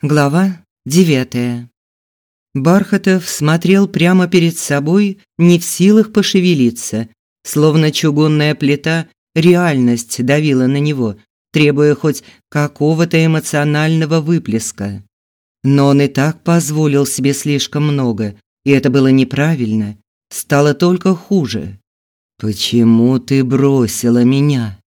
Глава девятая. Бархатов смотрел прямо перед собой, не в силах пошевелиться, словно чугунная плита реальность давила на него, требуя хоть какого-то эмоционального выплеска. Но он и так позволил себе слишком много, и это было неправильно, стало только хуже. Почему ты бросила меня?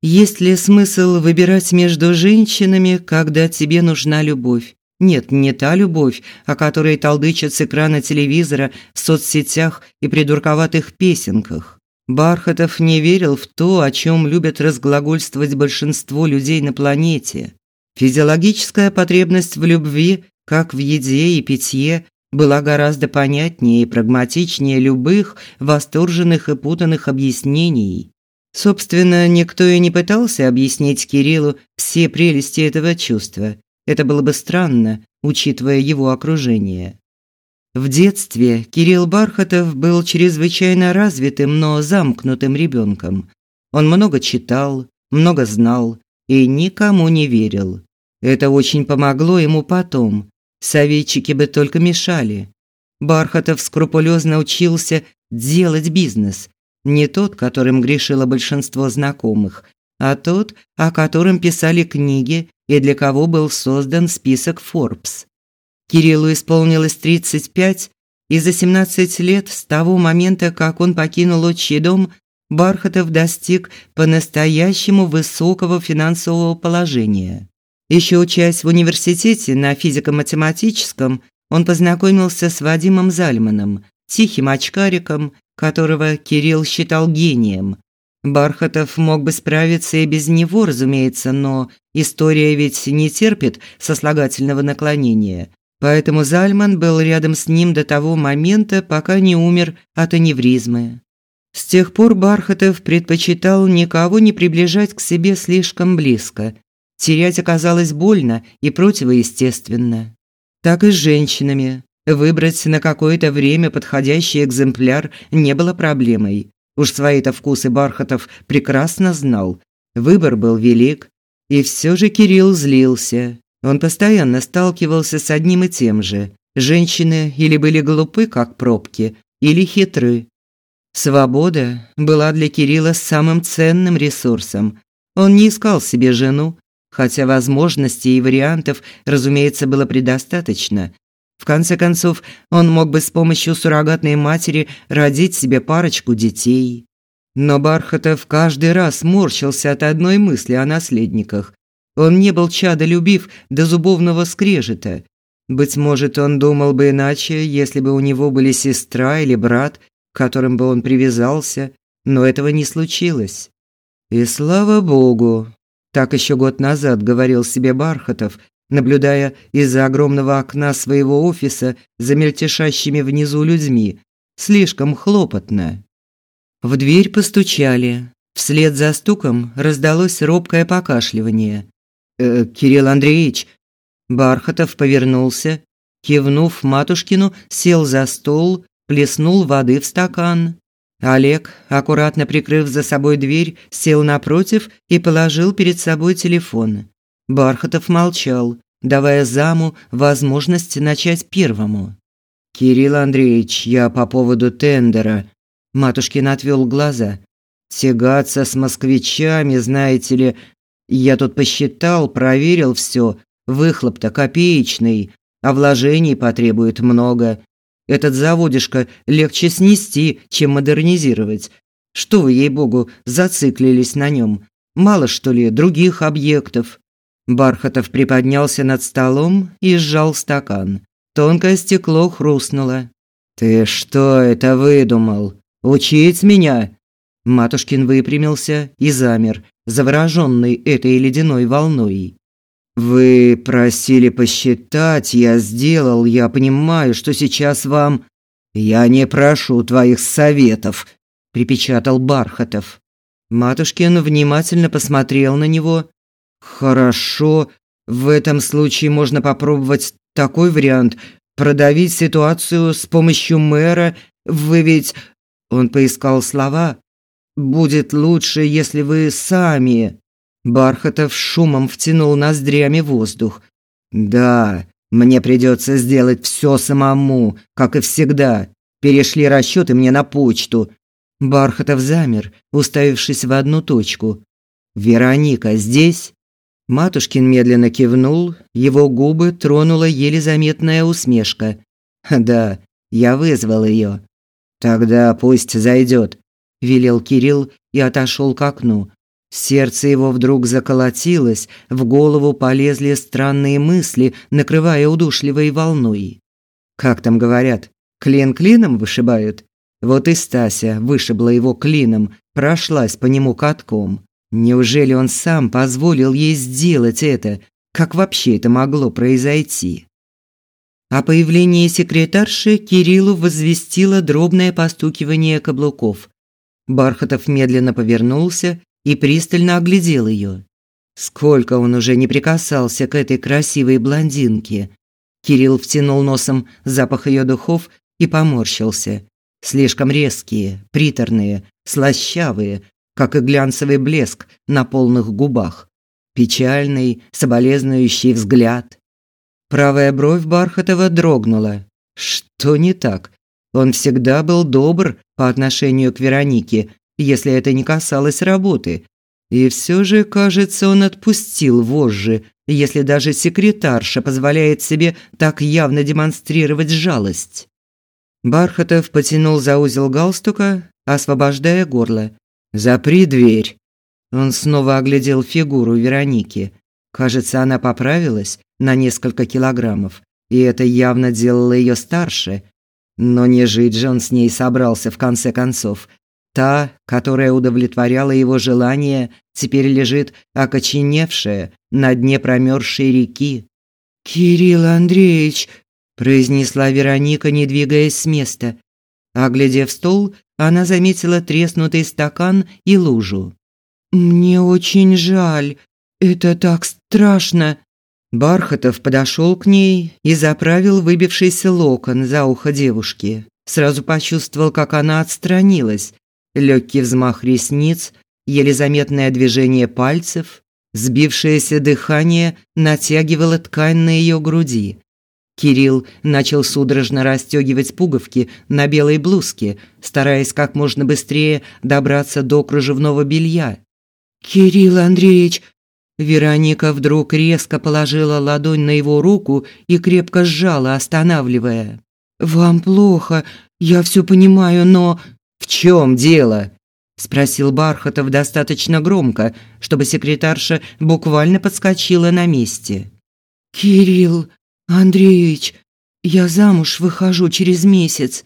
Есть ли смысл выбирать между женщинами, когда тебе нужна любовь? Нет, не та любовь, о которой толдычат с экрана телевизора, в соцсетях и придурковатых песенках. Бархатов не верил в то, о чем любят разглагольствовать большинство людей на планете. Физиологическая потребность в любви, как в еде и питье, была гораздо понятнее и прагматичнее любых восторженных и путанных объяснений. Собственно, никто и не пытался объяснить Кириллу все прелести этого чувства. Это было бы странно, учитывая его окружение. В детстве Кирилл Бархатов был чрезвычайно развитым, но замкнутым ребенком. Он много читал, много знал и никому не верил. Это очень помогло ему потом. Советчики бы только мешали. Бархатов скрупулезно учился делать бизнес, не тот, которым грешило большинство знакомых, а тот, о котором писали книги и для кого был создан список Forbes. Кириллу исполнилось 35, и за 17 лет с того момента, как он покинул отчий дом, Бархатов достиг по-настоящему высокого финансового положения. Еще учась в университете на физико-математическом, он познакомился с Вадимом Зальманом, тихим очкариком, которого Кирилл считал гением. Бархатов мог бы справиться и без него, разумеется, но история ведь не терпит сослагательного наклонения. Поэтому Зальман был рядом с ним до того момента, пока не умер от аневризмы. С тех пор Бархатов предпочитал никого не приближать к себе слишком близко. Терять оказалось больно и противоестественно. Так и с женщинами. Выбрать на какое-то время подходящий экземпляр не было проблемой. Уж свои-то вкусы Бархатов прекрасно знал. Выбор был велик, и все же Кирилл злился. Он постоянно сталкивался с одним и тем же. Женщины или были глупы, как пробки, или хитры. Свобода была для Кирилла самым ценным ресурсом. Он не искал себе жену, хотя возможностей и вариантов, разумеется, было предостаточно, в конце концов, он мог бы с помощью суррогатной матери родить себе парочку детей. Но Бархатов каждый раз морщился от одной мысли о наследниках. Он не был чадолюбив до зубовного скрежета. Быть может, он думал бы иначе, если бы у него были сестра или брат, к которым бы он привязался, но этого не случилось. И слава богу, так еще год назад говорил себе Бархатов, наблюдая из-за огромного окна своего офиса за мельтешащими внизу людьми. Слишком хлопотно. В дверь постучали. Вслед за стуком раздалось робкое покашливание. «Э, «Кирилл Андреевич!» Бархатов повернулся, кивнув матушкину, сел за стол, плеснул воды в стакан. Олег, аккуратно прикрыв за собой дверь, сел напротив и положил перед собой телефон. Бархатов молчал, давая заму возможность начать первому. «Кирилл Андреевич, я по поводу тендера». Матушкин отвел глаза. «Тягаться с москвичами, знаете ли, я тут посчитал, проверил все. Выхлоп-то копеечный, а вложений потребует много. Этот заводишко легче снести, чем модернизировать. Что вы, ей-богу, зациклились на нем? Мало, что ли, других объектов?» Бархатов приподнялся над столом и сжал стакан. Тонкое стекло хрустнуло. «Ты что это выдумал? Учить меня?» Матушкин выпрямился и замер, завороженный этой ледяной волной. «Вы просили посчитать, я сделал, я понимаю, что сейчас вам...» «Я не прошу твоих советов», – припечатал Бархатов. Матушкин внимательно посмотрел на него, Хорошо, в этом случае можно попробовать такой вариант продавить ситуацию с помощью мэра. Вы ведь он поискал слова. Будет лучше, если вы сами. Бархатов шумом втянул ноздрями воздух. Да, мне придется сделать все самому, как и всегда. Перешли расчеты мне на почту. Бархатов замер, уставившись в одну точку. Вероника здесь? Матушкин медленно кивнул, его губы тронула еле заметная усмешка. Да, я вызвал ее. Тогда пусть зайдет, велел Кирилл и отошел к окну. Сердце его вдруг заколотилось, в голову полезли странные мысли, накрывая удушливой волной. Как там говорят, клин клином вышибают? Вот и Стася вышибла его клином, прошлась по нему катком. Неужели он сам позволил ей сделать это? Как вообще это могло произойти? О появлении секретарши Кириллу возвестило дробное постукивание каблуков. Бархатов медленно повернулся и пристально оглядел ее. Сколько он уже не прикасался к этой красивой блондинке. Кирилл втянул носом запах ее духов и поморщился. Слишком резкие, приторные, слащавые, как и глянцевый блеск на полных губах. Печальный, соболезнующий взгляд. Правая бровь Бархатова дрогнула. Что не так? Он всегда был добр по отношению к Веронике, если это не касалось работы. И все же, кажется, он отпустил вожжи, если даже секретарша позволяет себе так явно демонстрировать жалость. Бархатов потянул за узел галстука, освобождая горло. «Запри дверь». Он снова оглядел фигуру Вероники. Кажется, она поправилась на несколько килограммов, и это явно делало ее старше. Но не жить же он с ней собрался в конце концов, Та, которая удовлетворяла его желание, теперь лежит окоченевшая на дне промерзшей реки. «Кирилл Андреевич», – произнесла Вероника, не двигаясь с места. Оглядев стол, она заметила треснутый стакан и лужу. «Мне очень жаль. Это так страшно». Бархатов подошел к ней и заправил выбившийся локон за ухо девушки. Сразу почувствовал, как она отстранилась, легкий взмах ресниц, еле заметное движение пальцев, сбившееся дыхание натягивало ткань на ее груди. Кирилл начал судорожно расстегивать пуговки на белой блузке, стараясь как можно быстрее добраться до кружевного белья. «Кирилл Андреевич!» Вероника вдруг резко положила ладонь на его руку и крепко сжала, останавливая. «Вам плохо, я все понимаю, но «В чем дело?» – спросил Бархатов достаточно громко, чтобы секретарша буквально подскочила на месте. «Кирилл Андреевич, я замуж выхожу через месяц».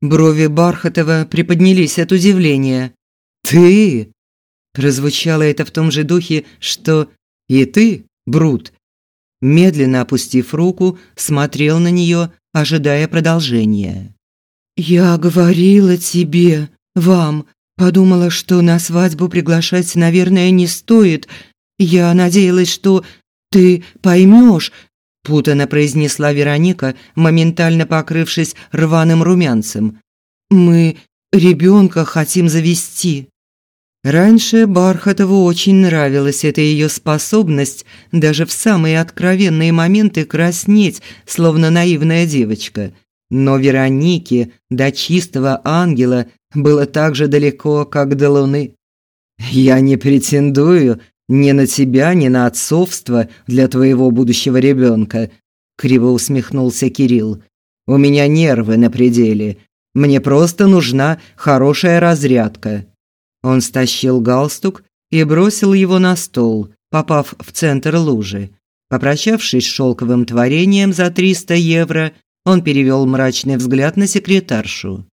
Брови Бархатова приподнялись от удивления. «Ты?» Прозвучало это в том же духе, что «и ты, Брут». Медленно опустив руку, смотрел на нее, ожидая продолжения. «Я говорила тебе, вам, подумала, что на свадьбу приглашать, наверное, не стоит. Я надеялась, что ты поймешь», – путано произнесла Вероника, моментально покрывшись рваным румянцем. «Мы ребенка хотим завести». Раньше Бархатову очень нравилась эта ее способность даже в самые откровенные моменты краснеть, словно наивная девочка – но Веронике до чистого ангела было так же далеко, как до луны. Я не претендую ни на тебя, ни на отцовство для твоего будущего ребенка, криво усмехнулся Кирилл. У меня нервы на пределе. Мне просто нужна хорошая разрядка. Он стащил галстук и бросил его на стол, попав в центр лужи. Попрощавшись с шелковым творением за 300 евро, он перевел мрачный взгляд на секретаршу.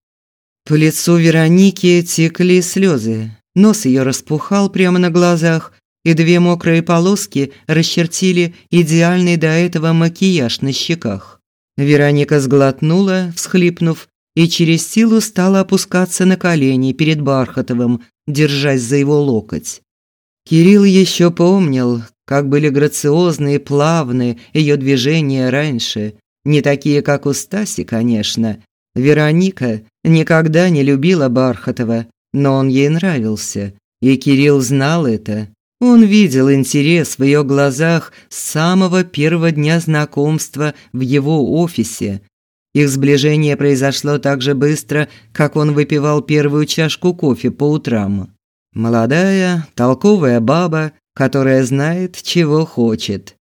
По лицу Вероники текли слезы. Нос ее распухал прямо на глазах, и две мокрые полоски расчертили идеальный до этого макияж на щеках. Вероника сглотнула, всхлипнув, и через силу стала опускаться на колени перед Бархатовым, держась за его локоть. Кирилл еще помнил, как были грациозны и плавны ее движения раньше, не такие, как у Стаси, конечно. Вероника никогда не любила Бархатова, но он ей нравился, и Кирилл знал это. Он видел интерес в ее глазах с самого первого дня знакомства в его офисе. Их сближение произошло так же быстро, как он выпивал первую чашку кофе по утрам. Молодая, толковая баба, которая знает, чего хочет.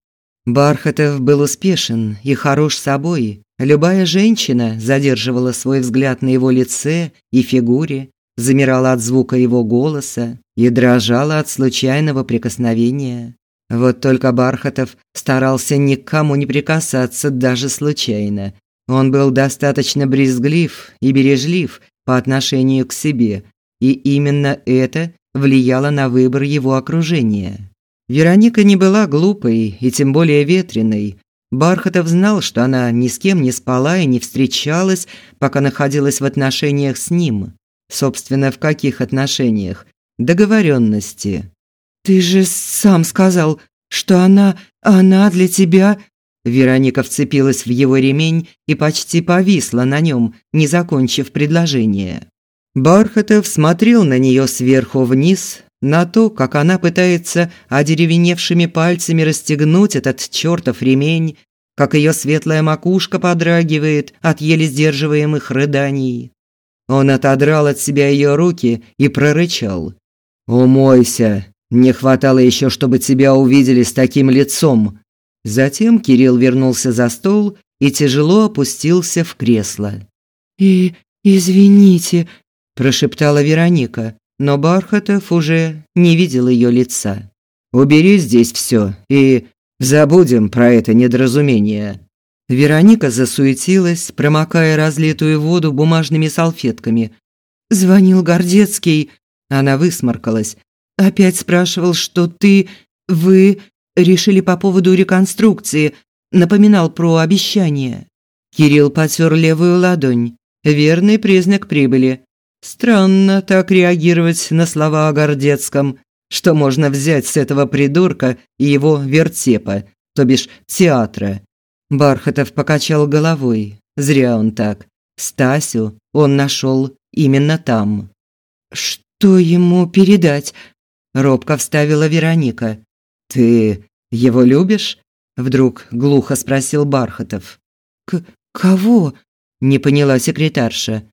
Бархатов был успешен и хорош собой. Любая женщина задерживала свой взгляд на его лице и фигуре, замирала от звука его голоса и дрожала от случайного прикосновения. Вот только Бархатов старался никому не прикасаться даже случайно. Он был достаточно брезглив и бережлив по отношению к себе, и именно это влияло на выбор его окружения. Вероника не была глупой и тем более ветреной. Бархатов знал, что она ни с кем не спала и не встречалась, пока находилась в отношениях с ним. Собственно, в каких отношениях? Договоренности. «Ты же сам сказал, что она... она для тебя...» Вероника вцепилась в его ремень и почти повисла на нем, не закончив предложение. Бархатов смотрел на нее сверху вниз, на то, как она пытается одеревеневшими пальцами расстегнуть этот чертов ремень, как ее светлая макушка подрагивает от еле сдерживаемых рыданий. Он отодрал от себя ее руки и прорычал. «Умойся! Не хватало еще, чтобы тебя увидели с таким лицом!» Затем Кирилл вернулся за стол и тяжело опустился в кресло. «И извините», – прошептала Вероника, но Бархатов уже не видел ее лица. «Убери здесь все и забудем про это недоразумение», Вероника засуетилась, промокая разлитую воду бумажными салфетками. Звонил Гордецкий. Она высморкалась. Опять спрашивал, что ты, вы решили по поводу реконструкции. Напоминал про обещание. Кирилл потер левую ладонь. Верный признак прибыли. Странно так реагировать на слова о Гордецком. Что можно взять с этого придурка и его вертепа, то бишь театра? Бархатов покачал головой. Зря он так. Стасю он нашел именно там. Что ему передать? робко вставила Вероника. Ты его любишь? вдруг глухо спросил Бархатов. К кого? не поняла секретарша.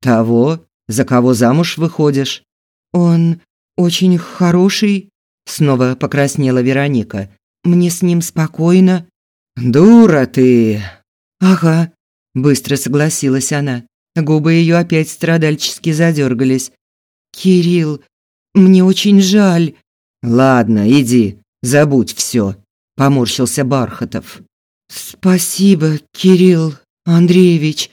Того, за кого замуж выходишь. Он очень хороший, снова покраснела Вероника. Мне с ним спокойно. «Дура ты!» «Ага», – быстро согласилась она. Губы ее опять страдальчески задергались. «Кирилл, мне очень жаль». «Ладно, иди, забудь все», – поморщился Бархатов. «Спасибо, Кирилл Андреевич».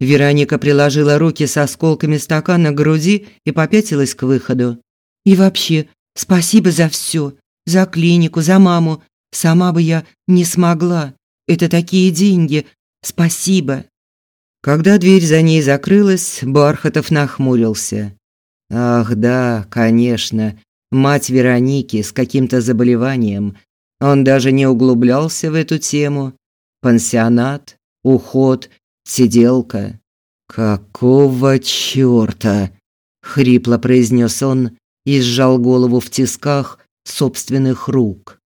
Вероника приложила руки с осколками стакана к груди и попятилась к выходу. «И вообще, спасибо за все, за клинику, за маму, Сама бы я не смогла. Это такие деньги. Спасибо. Когда дверь за ней закрылась, Бархатов нахмурился. Ах, да, конечно, мать Вероники с каким-то заболеванием. Он даже не углублялся в эту тему. Пансионат, уход, сиделка. Какого чёрта? хрипло произнес он и сжал голову в тисках собственных рук.